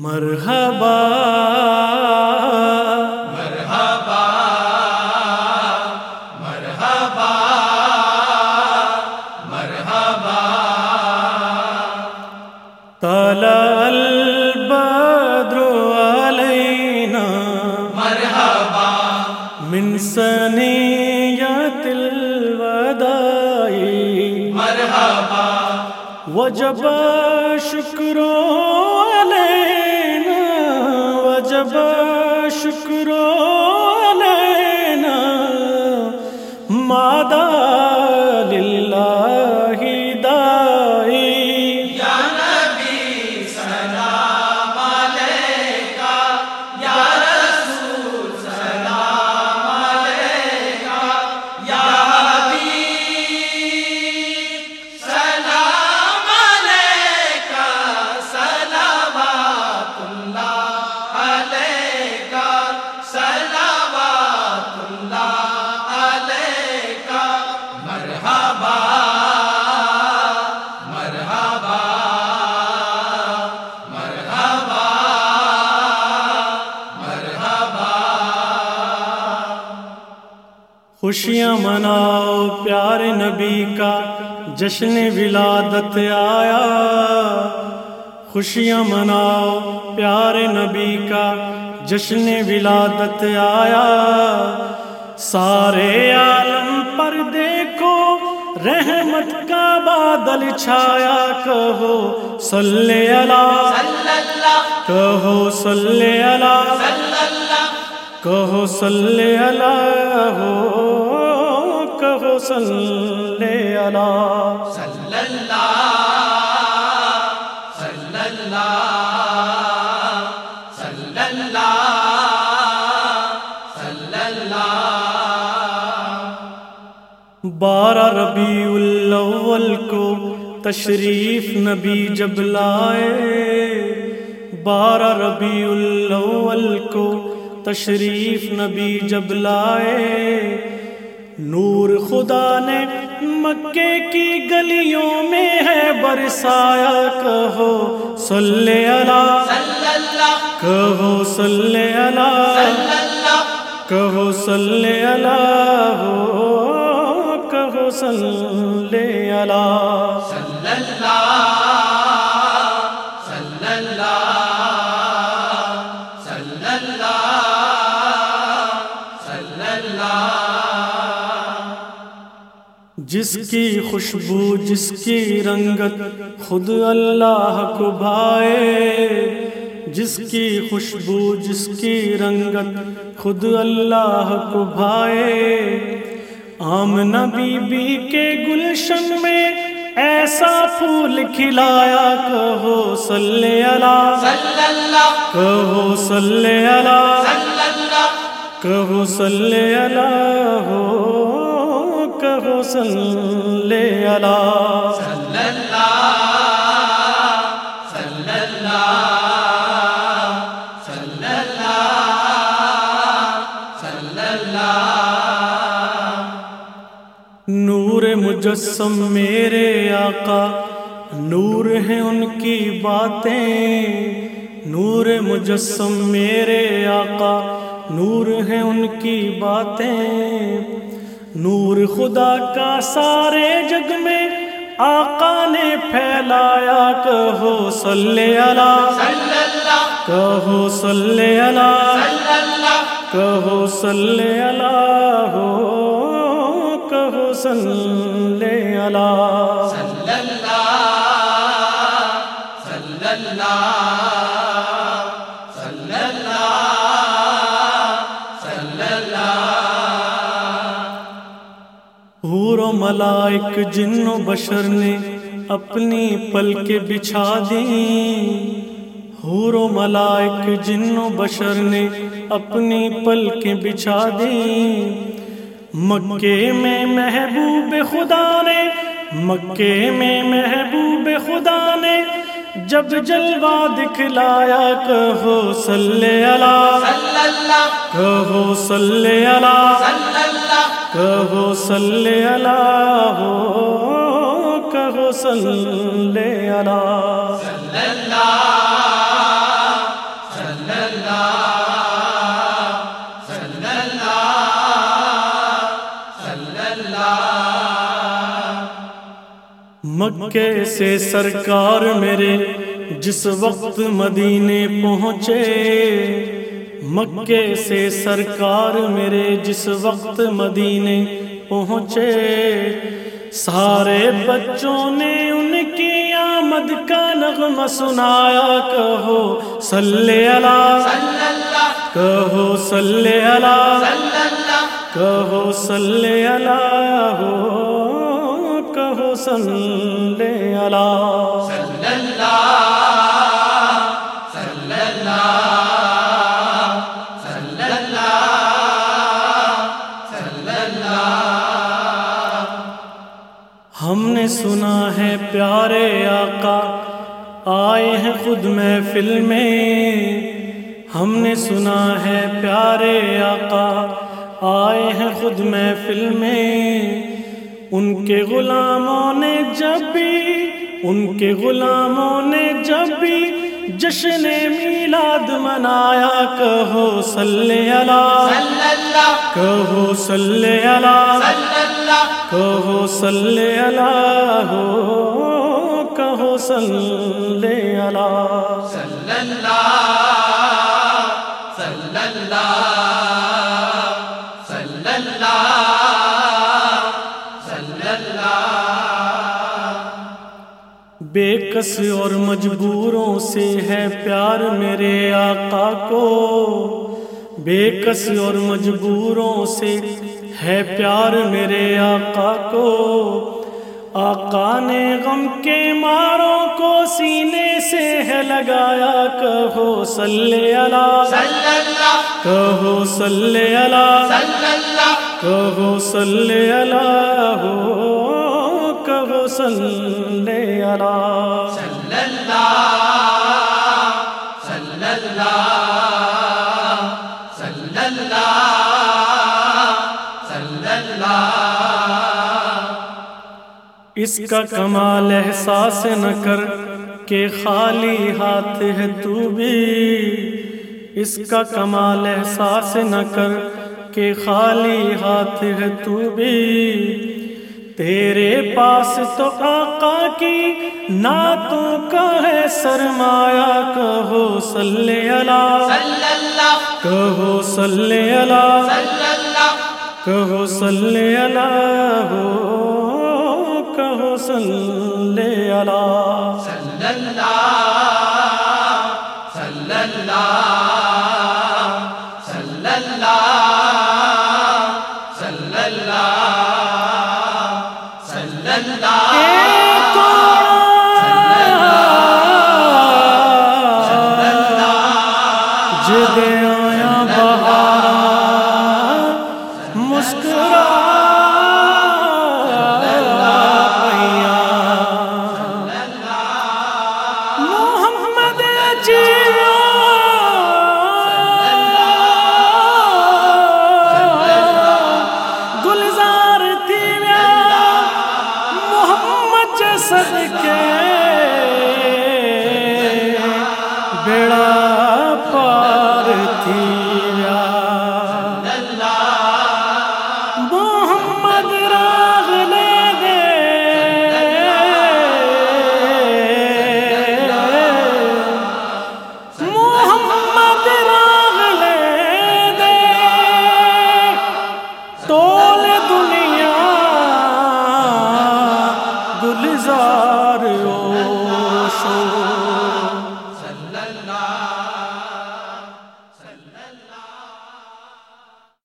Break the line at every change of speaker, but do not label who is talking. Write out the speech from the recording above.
مرحبا طلع البدر علينا
مرحبا۔
من سنية الوداع
مرحبا۔
وجب شکر شکر خوشیاں مناؤ پیارے نبی کا جشن ولادت آیا۔ خوشیاں مناؤ پیارے نبی کا جشن ولادت آیا۔ سارے عالم پر دیکھو رحمت کا بادل چھایا۔ کہو صلی اللہ کہو صلی اللہ کہو صلی اللہ ہو کہو صلی اللہ
صلی اللہ صلی اللہ صلی اللہ صلی اللہ۔
بارہ ربیع الاول کو تشریف نبی جب لائے۔ بارہ ربیع الاول کو تشریف نبی جب لائے، نور خدا نے مکے کی گلیوں میں ہے برسایا، کہو صلی اللہ، کہو صلی اللہ، کہو صلی اللہ ہو کہو صلی اللہ۔ جس کی خوشبو، جس کی رنگت خود اللہ کو بھائے، جس کی خوشبو، جس کی رنگت خود اللہ کو بھائے۔ آمنہ بی بی کے گلشن میں ایسا پھول کھلایا، کہو صلی اللہ
صلی اللہ
کہو صلی اللہ
صلی اللہ
کہو صلی اللہ ہو کہو صلی اللہ
صلی اللہ صلی اللہ صلی اللہ صلی اللہ
نور مجسم میرے آقا، نور ہیں ان کی باتیں۔ نور مجسم میرے آقا، نور ہیں ان کی باتیں۔ نور خدا کا سارے جگ میں آقا نے پھیلایا، کہو صلی اللہ، کہو صلی اللہ
صلی اللہ
کہو صلی اللہ ہو کہو صلی اللہ۔ حور و ملائک جن و بشر نے اپنی پل کے بچھا دیں۔ حور و ملائک جن و بشر نے اپنی پل کے بچھا دیں۔ مکے میں محبوب خدا نے مکے میں محبوب خدا نے جب جلوہ دکھلایا کہو صلی اللہ
صلی اللہ
کہو صلی اللہ ہو کہو صلی اللہ۔
صلی
مکے سے سرکار میرے، جس وقت مدینے پہنچے مکے سے سرکار میرے جس وقت مدینے پہنچے، سارے بچوں نے ان کی آمد کا نغمہ سنایا، کہو صلی اللہ، کہو صلی اللہ، کہو صلی اللہ ہو کہو صلی اللہ۔ نے سنا ہے پیارے آقا آئے ہیں خود محفل میں ہم نے سنا ہے پیارے آقا آئے ہیں خود محفل میں ان کے غلاموں نے جب بھی ان کے غلاموں نے جب بھی جشن میلاد منایا کہو صلی اللہ کہو صلی اللہ۔ کہو صلی اللہ ہو کہو صلی اللہ۔ بے کس اور مجبوروں سے ہے پیار میرے آقا کو۔ بے کس اور مجبوروں سے ہے پیار میرے آقا کو۔ آقا نے غم کے ماروں کو سینے سے ہے لگایا، کہو صلی اللہ۔ کہو صلی اللہ۔ کہو صلی اللہ۔ ہو کہو صلی اللہ۔ اس کا کمال احساس نہ کر کہ خالی ہاتھ ہے تو بھی۔ اس کا کمال احساس نہ کر کہ خالی ہاتھ ہے تو بھی۔ تیرے پاس تو آقا کی نعتوں کا ہے سرمایہ، کہو صلی اللہ۔ کہو صلی اللہ۔ کہو صلی اللہ۔ ہو صلی اللہ صدقے گلزار کے بیڑا